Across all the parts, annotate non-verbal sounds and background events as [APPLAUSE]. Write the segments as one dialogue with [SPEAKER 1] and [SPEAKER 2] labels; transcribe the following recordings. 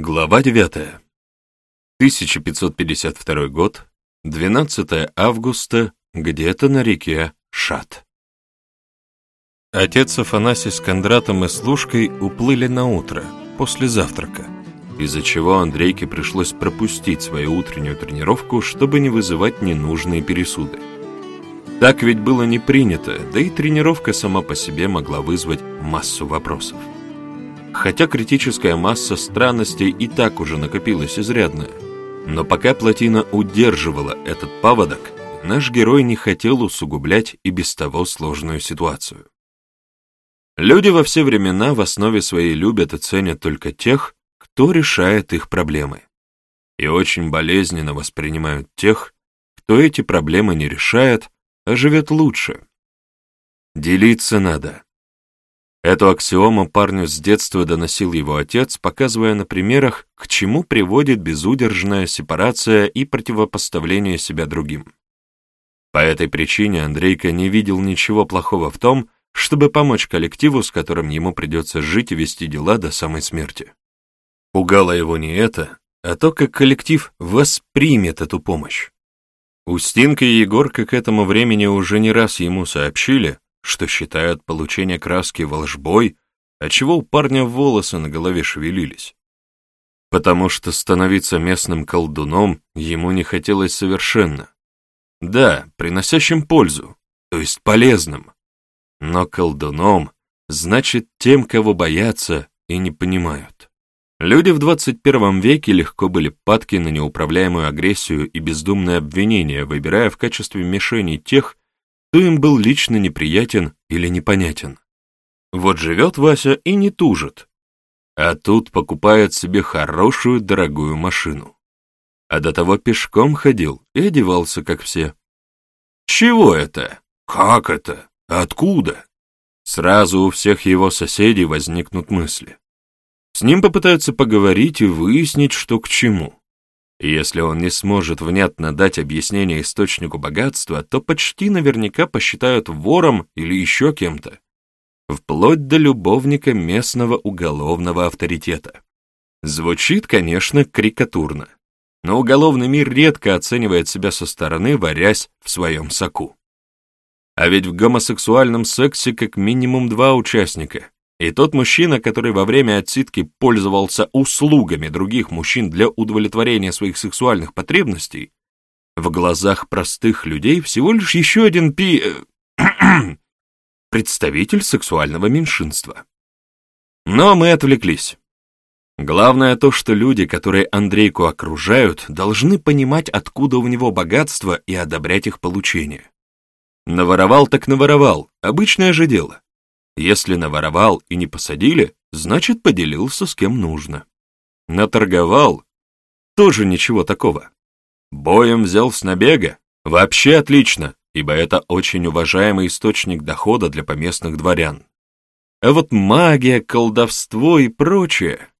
[SPEAKER 1] Глава 9. 1552 год, 12 августа, где-то на реке Шат. Отец Афанасий с Кондратом и Служкой уплыли на утро, после завтрака, из-за чего Андрейке пришлось пропустить свою утреннюю тренировку, чтобы не вызывать ненужные пересуды. Так ведь было не принято, да и тренировка сама по себе могла вызвать массу вопросов. Хотя критическая масса странностей и так уже накопилась изрядная. Но пока плотина удерживала этот паводок, наш герой не хотел усугублять и без того сложную ситуацию. Люди во все времена в основе своей любят и ценят только тех, кто решает их проблемы. И очень болезненно воспринимают тех, кто эти проблемы не решает, а живет лучше. Делиться надо. Эту аксиому парню с детства доносил его отец, показывая на примерах, к чему приводит безудержная сепарация и противопоставление себя другим. По этой причине Андрейка не видел ничего плохого в том, чтобы помочь коллективу, с которым ему придется жить и вести дела до самой смерти. Пугало его не это, а то, как коллектив воспримет эту помощь. Устинка и Егорка к этому времени уже не раз ему сообщили, что считают получение краски волжбой, отчего у парня волосы на голове шевелились. Потому что становиться местным колдуном ему не хотелось совершенно. Да, приносящим пользу, то есть полезным. Но колдуном значит тем, кого боятся и не понимают. Люди в 21 веке легко были падки на неуправляемую агрессию и бездумное обвинение, выбирая в качестве мишени тех, кто им был лично неприятен или непонятен. Вот живет Вася и не тужит, а тут покупает себе хорошую дорогую машину. А до того пешком ходил и одевался, как все. Чего это? Как это? Откуда? Сразу у всех его соседей возникнут мысли. С ним попытаются поговорить и выяснить, что к чему. Если он не сможет внятно дать объяснение источнику богатства, то почти наверняка посчитают вором или еще кем-то, вплоть до любовника местного уголовного авторитета. Звучит, конечно, карикатурно, но уголовный мир редко оценивает себя со стороны, варясь в своем соку. А ведь в гомосексуальном сексе как минимум два участника, и тот мужчина, который во время отсидки пользовался услугами других мужчин для удовлетворения своих сексуальных потребностей, в глазах простых людей всего лишь еще один пи... Э, [CLEARS THROAT] представитель сексуального меньшинства. Но мы отвлеклись. Главное то, что люди, которые Андрейку окружают, должны понимать, откуда у него богатство и одобрять их получение. Наворовал так наворовал, обычное же дело. Если наворовал и не посадили, значит, поделился с кем нужно. Наторговал — тоже ничего такого. Боем взял с набега — вообще отлично, ибо это очень уважаемый источник дохода для поместных дворян. А вот магия, колдовство и прочее,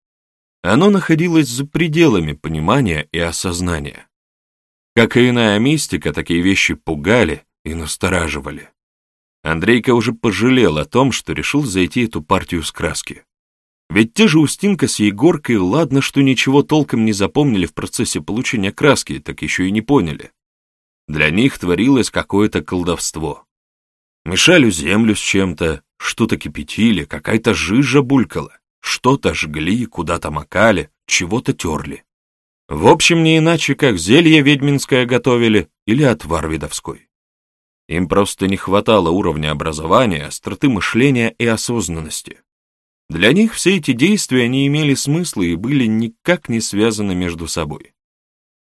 [SPEAKER 1] оно находилось за пределами понимания и осознания. Как и иная мистика, такие вещи пугали и настораживали. Андрейка уже пожалел о том, что решил зайти эту партию с краски. Ведь те же Устинка с Егоркой, ладно, что ничего толком не запомнили в процессе получения краски, так еще и не поняли. Для них творилось какое-то колдовство. Мешали землю с чем-то, что-то кипятили, какая-то жижа булькала, что-то жгли, куда-то макали, чего-то терли. В общем, не иначе, как зелье ведьминское готовили или отвар видовской. Им просто не хватало уровня образования, остроты мышления и осознанности. Для них все эти действия не имели смысла и были никак не связаны между собой.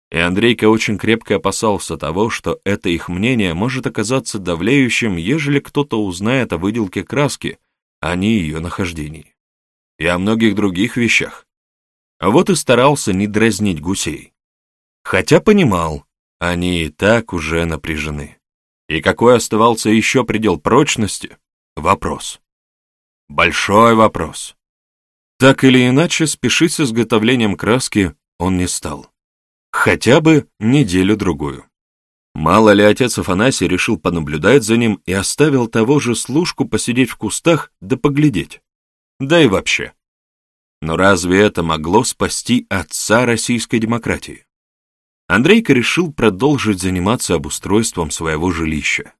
[SPEAKER 1] И Андрейка очень крепко опасался того, что это их мнение может оказаться давлеющим, ежели кто-то узнает о выделке краски, а не ее нахождении. И о многих других вещах. А вот и старался не дразнить гусей. Хотя понимал, они и так уже напряжены. И какой оставался еще предел прочности? Вопрос. Большой вопрос. Так или иначе, спешить с изготовлением краски он не стал. Хотя бы неделю-другую. Мало ли отец Афанасий решил понаблюдать за ним и оставил того же служку посидеть в кустах да поглядеть. Да и вообще. Но разве это могло спасти отца российской демократии? Андрейка решил продолжить заниматься обустройством своего жилища.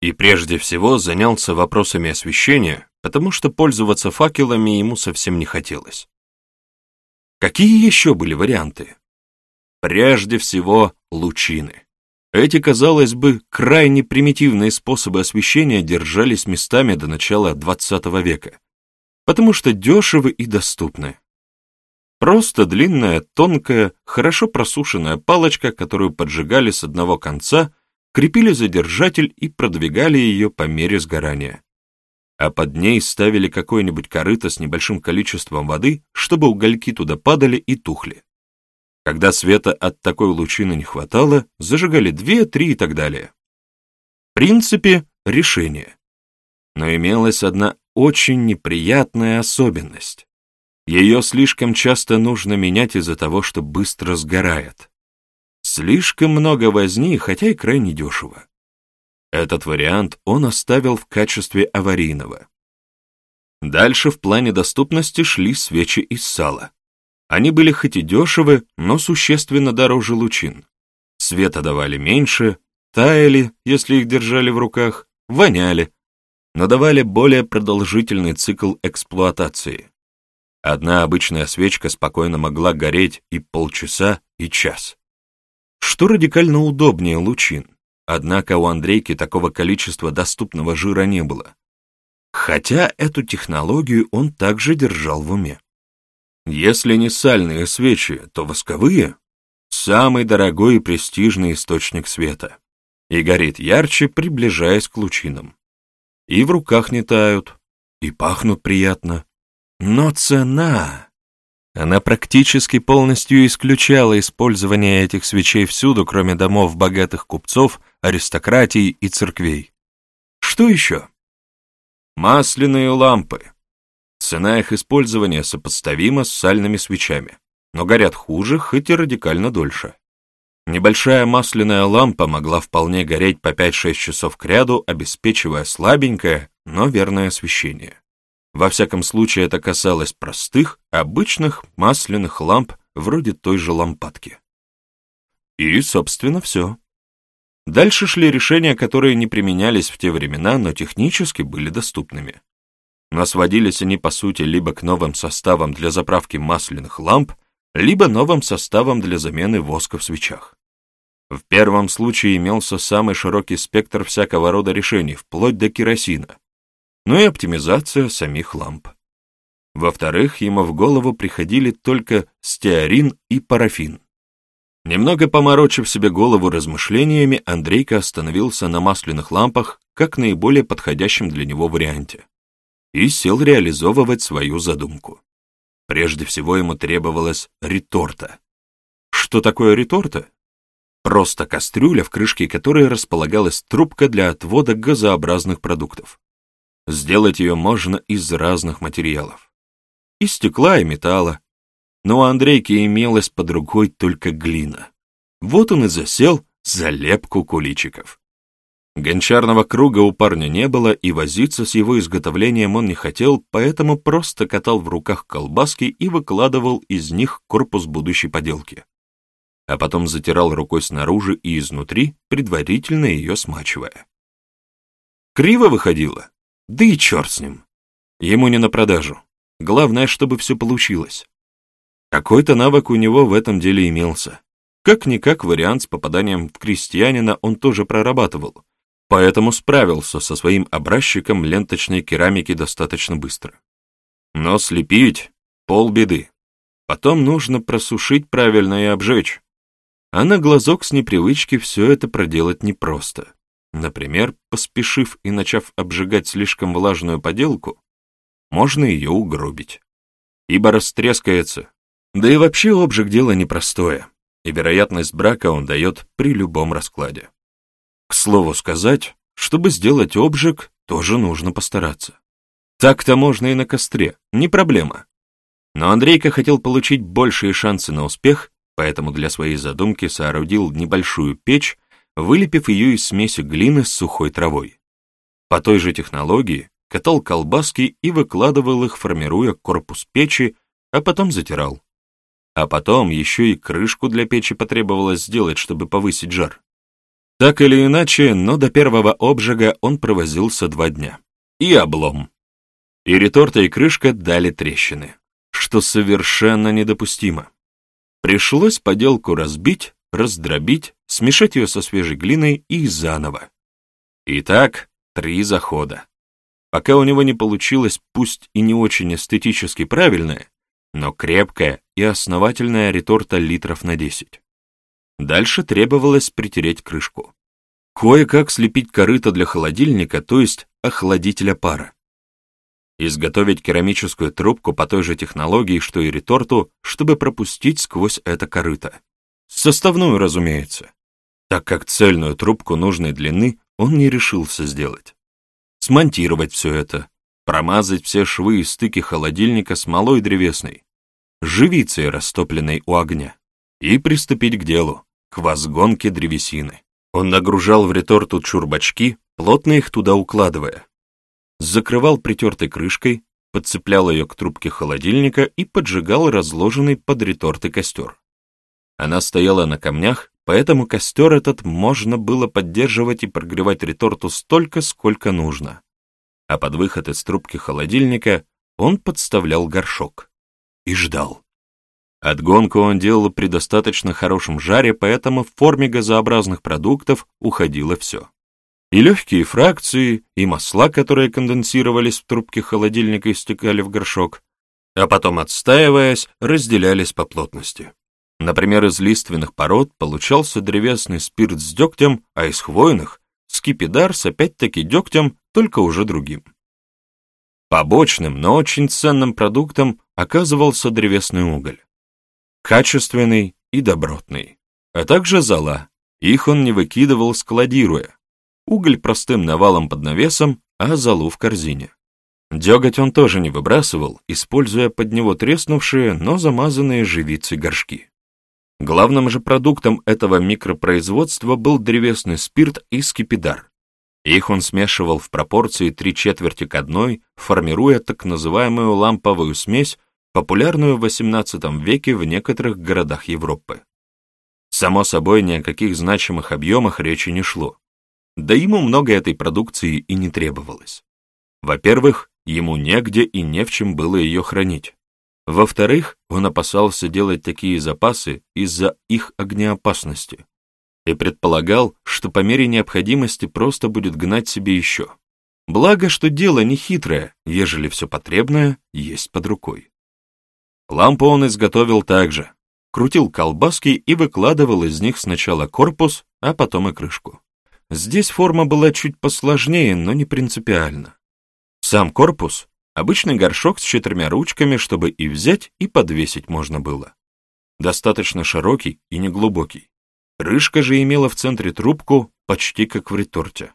[SPEAKER 1] И прежде всего занялся вопросами освещения, потому что пользоваться факелами ему совсем не хотелось. Какие еще были варианты? Прежде всего, лучины. Эти, казалось бы, крайне примитивные способы освещения держались местами до начала XX века, потому что дешевы и доступны. Просто длинная, тонкая, хорошо просушенная палочка, которую поджигали с одного конца, крепили за держатель и продвигали ее по мере сгорания. А под ней ставили какое-нибудь корыто с небольшим количеством воды, чтобы угольки туда падали и тухли. Когда света от такой лучины не хватало, зажигали две, три и так далее. В принципе, решение. Но имелась одна очень неприятная особенность. Ее слишком часто нужно менять из-за того, что быстро сгорает. Слишком много возни, хотя и крайне дешево. Этот вариант он оставил в качестве аварийного. Дальше в плане доступности шли свечи из сала. Они были хоть и дешевы, но существенно дороже лучин. Света давали меньше, таяли, если их держали в руках, воняли, но давали более продолжительный цикл эксплуатации. Одна обычная свечка спокойно могла гореть и полчаса, и час. Что радикально удобнее лучин, однако у Андрейки такого количества доступного жира не было. Хотя эту технологию он также держал в уме. Если не сальные свечи, то восковые — самый дорогой и престижный источник света. И горит ярче, приближаясь к лучинам. И в руках не тают, и пахнут приятно. Но цена... Она практически полностью исключала использование этих свечей всюду, кроме домов богатых купцов, аристократии и церквей. Что еще? Масляные лампы. Цена их использования сопоставима с сальными свечами, но горят хуже, хоть и радикально дольше. Небольшая масляная лампа могла вполне гореть по 5-6 часов к ряду, обеспечивая слабенькое, но верное освещение. Во всяком случае, это касалось простых, обычных масляных ламп, вроде той же лампадки. И, собственно, все. Дальше шли решения, которые не применялись в те времена, но технически были доступными но сводились они по сути либо к новым составам для заправки масляных ламп, либо новым составам для замены воска в свечах. В первом случае имелся самый широкий спектр всякого рода решений, вплоть до керосина, но и оптимизация самих ламп. Во-вторых, ему в голову приходили только стеарин и парафин. Немного поморочив себе голову размышлениями, Андрейка остановился на масляных лампах как наиболее подходящем для него варианте и сел реализовывать свою задумку. Прежде всего ему требовалась реторта. Что такое реторта? Просто кастрюля, в крышке которой располагалась трубка для отвода газообразных продуктов. Сделать ее можно из разных материалов. Из стекла и металла. Но у Андрейки имелась под рукой только глина. Вот он и засел за лепку куличиков. Гончарного круга у парня не было, и возиться с его изготовлением он не хотел, поэтому просто катал в руках колбаски и выкладывал из них корпус будущей поделки. А потом затирал рукой снаружи и изнутри, предварительно ее смачивая. Криво выходило? Да и черт с ним. Ему не на продажу. Главное, чтобы все получилось. Какой-то навык у него в этом деле имелся. Как-никак вариант с попаданием в крестьянина он тоже прорабатывал, поэтому справился со своим образчиком ленточной керамики достаточно быстро. Но слепить — полбеды. Потом нужно просушить правильно и обжечь. А на глазок с непривычки все это проделать непросто. Например, поспешив и начав обжигать слишком влажную поделку, можно ее угробить. Ибо растрескается. Да и вообще обжиг дело непростое, и вероятность брака он дает при любом раскладе. К слову сказать, чтобы сделать обжиг, тоже нужно постараться. Так-то можно и на костре, не проблема. Но Андрейка хотел получить большие шансы на успех, поэтому для своей задумки соорудил небольшую печь, вылепив ее из смеси глины с сухой травой. По той же технологии катал колбаски и выкладывал их, формируя корпус печи, а потом затирал. А потом еще и крышку для печи потребовалось сделать, чтобы повысить жар. Так или иначе, но до первого обжига он провозился два дня. И облом. И реторта, и крышка дали трещины, что совершенно недопустимо. Пришлось поделку разбить, раздробить, смешать ее со свежей глиной и заново. Итак, три захода. Пока у него не получилось, пусть и не очень эстетически правильная, но крепкая и основательная реторта литров на 10. Дальше требовалось притереть крышку. Кое-как слепить корыто для холодильника, то есть охладителя пара. Изготовить керамическую трубку по той же технологии, что и реторту, чтобы пропустить сквозь это корыто. Составную, разумеется, так как цельную трубку нужной длины он не решился сделать. Смонтировать все это, промазать все швы и стыки холодильника смолой древесной, живицей, растопленной у огня, и приступить к делу, к возгонке древесины. Он нагружал в реторту чурбачки, плотно их туда укладывая. Закрывал притертой крышкой, подцеплял ее к трубке холодильника и поджигал разложенный под реторты костер. Она стояла на камнях, поэтому костер этот можно было поддерживать и прогревать реторту столько, сколько нужно. А под выход из трубки холодильника он подставлял горшок и ждал. Отгонку он делал при достаточно хорошем жаре, поэтому в форме газообразных продуктов уходило все. И легкие фракции, и масла, которые конденсировались в трубке холодильника и стекали в горшок, а потом, отстаиваясь, разделялись по плотности. Например, из лиственных пород получался древесный спирт с дегтем, а из хвойных — скипидар с опять-таки дегтем, только уже другим. Побочным, но очень ценным продуктом оказывался древесный уголь. Качественный и добротный, а также зола. Их он не выкидывал, складируя. Уголь простым навалом под навесом, а золу в корзине. Деготь он тоже не выбрасывал, используя под него треснувшие, но замазанные живицей горшки. Главным же продуктом этого микропроизводства был древесный спирт и скипидар. Их он смешивал в пропорции три четверти к одной, формируя так называемую ламповую смесь, популярную в XVIII веке в некоторых городах Европы. Само собой, ни о каких значимых объемах речи не шло. Да ему много этой продукции и не требовалось. Во-первых, ему негде и не в чем было ее хранить. Во-вторых, он опасался делать такие запасы из-за их огнеопасности и предполагал, что по мере необходимости просто будет гнать себе еще. Благо, что дело не хитрое, ежели все потребное есть под рукой. Лампу он изготовил так же. Крутил колбаски и выкладывал из них сначала корпус, а потом и крышку. Здесь форма была чуть посложнее, но не принципиально. Сам корпус Обычный горшок с четырьмя ручками, чтобы и взять, и подвесить можно было. Достаточно широкий и неглубокий. Крышка же имела в центре трубку, почти как в реторте.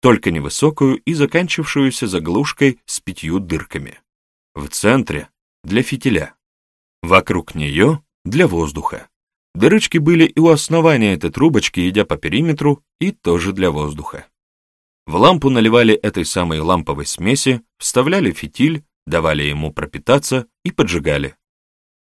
[SPEAKER 1] Только невысокую и заканчившуюся заглушкой с пятью дырками. В центре — для фитиля. Вокруг нее — для воздуха. Дырочки были и у основания этой трубочки, идя по периметру, и тоже для воздуха. В лампу наливали этой самой ламповой смеси, вставляли фитиль, давали ему пропитаться и поджигали.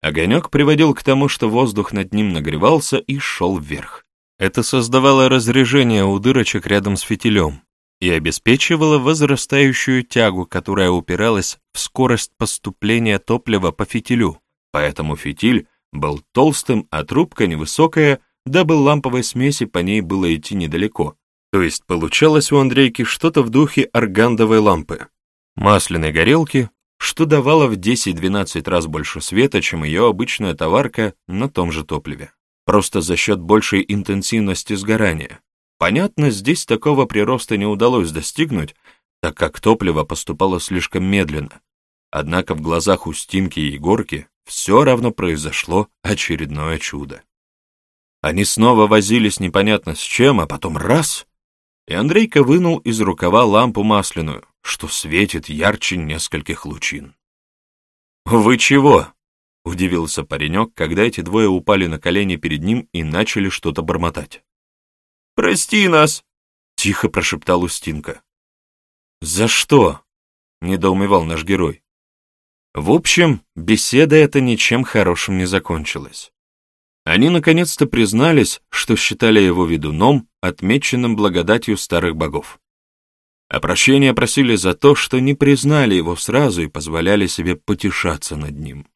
[SPEAKER 1] Огонек приводил к тому, что воздух над ним нагревался и шел вверх. Это создавало разрежение у дырочек рядом с фитилем и обеспечивало возрастающую тягу, которая упиралась в скорость поступления топлива по фитилю, поэтому фитиль был толстым, а трубка невысокая, дабы ламповой смеси по ней было идти недалеко, то есть получалось у Андрейки что-то в духе аргандовой лампы, масляной горелки, что давало в 10-12 раз больше света, чем ее обычная товарка на том же топливе. Просто за счет большей интенсивности сгорания. Понятно, здесь такого прироста не удалось достигнуть, так как топливо поступало слишком медленно. Однако в глазах Устинки и Егорки все равно произошло очередное чудо. Они снова возились непонятно с чем, а потом раз и Андрейка вынул из рукава лампу масляную, что светит ярче нескольких лучин. «Вы чего?» — удивился паренек, когда эти двое упали на колени перед ним и начали что-то бормотать. «Прости нас!» — тихо прошептал Устинка. «За что?» — недоумевал наш герой. В общем, беседа эта ничем хорошим не закончилась. Они наконец-то признались, что считали его ведуном, отмеченным благодатью старых богов. А прощения просили за то, что не признали его сразу и позволяли себе потешаться над ним.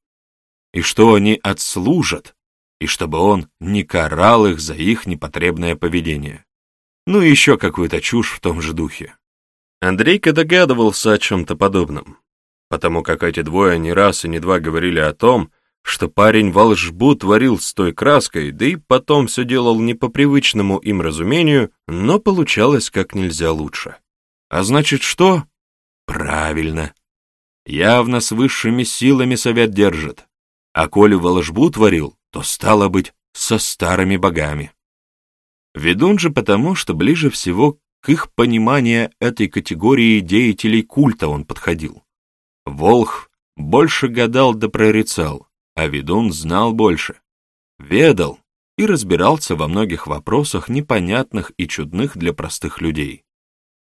[SPEAKER 1] И что они отслужат, и чтобы он не карал их за их непотребное поведение. Ну и еще какую-то чушь в том же духе. Андрейка догадывался о чем-то подобном, потому как эти двое не раз и не два говорили о том, что парень волшбу творил с той краской, да и потом все делал не по привычному им разумению, но получалось как нельзя лучше. А значит что? Правильно. Явно с высшими силами совет держит. А коли волшбу творил, то стало быть со старыми богами. Ведун же потому, что ближе всего к их пониманию этой категории деятелей культа он подходил. Волх больше гадал да прорицал, а ведун знал больше. Ведал и разбирался во многих вопросах, непонятных и чудных для простых людей.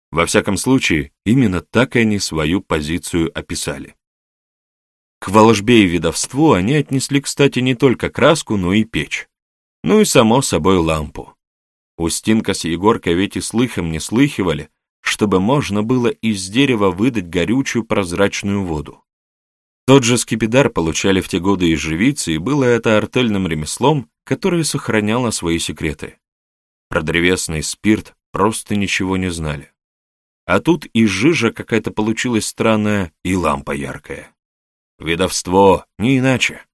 [SPEAKER 1] Во всяком случае, именно так они свою позицию описали. К волжбе и видовству они отнесли, кстати, не только краску, но и печь. Ну и, само собой, лампу. Устинка с Егоркой ведь и слыхом не слыхивали, чтобы можно было из дерева выдать горючую прозрачную воду. Тот же скипидар получали в те годы из живицы, и было это артельным ремеслом, которое сохраняло свои секреты. Про древесный спирт просто ничего не знали. А тут и жижа какая-то получилась странная, и лампа яркая. Ведовство, не иначе.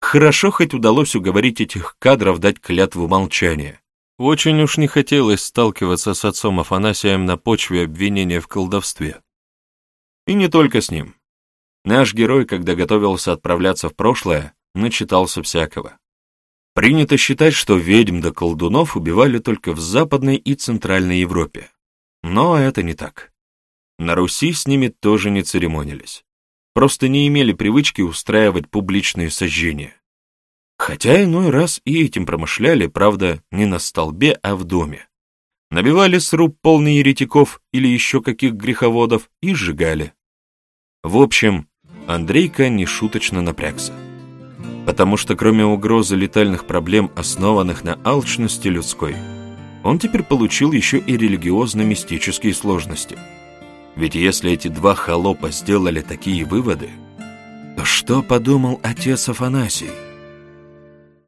[SPEAKER 1] Хорошо хоть удалось уговорить этих кадров дать клятву молчания. Очень уж не хотелось сталкиваться с отцом Афанасием на почве обвинения в колдовстве. И не только с ним. Наш герой, когда готовился отправляться в прошлое, начитался всякого. Принято считать, что ведьм да колдунов убивали только в Западной и Центральной Европе. Но это не так. На Руси с ними тоже не церемонились. Просто не имели привычки устраивать публичные сожжения. Хотя иной раз и этим промышляли, правда, не на столбе, а в доме. Набивали сруб полный еретиков или еще каких греховодов и сжигали. В общем, Андрейка нешуточно напрягся. Потому что кроме угрозы летальных проблем, основанных на алчности людской, он теперь получил еще и религиозно-мистические сложности. Ведь если эти два холопа сделали такие выводы, то что подумал отец Афанасий?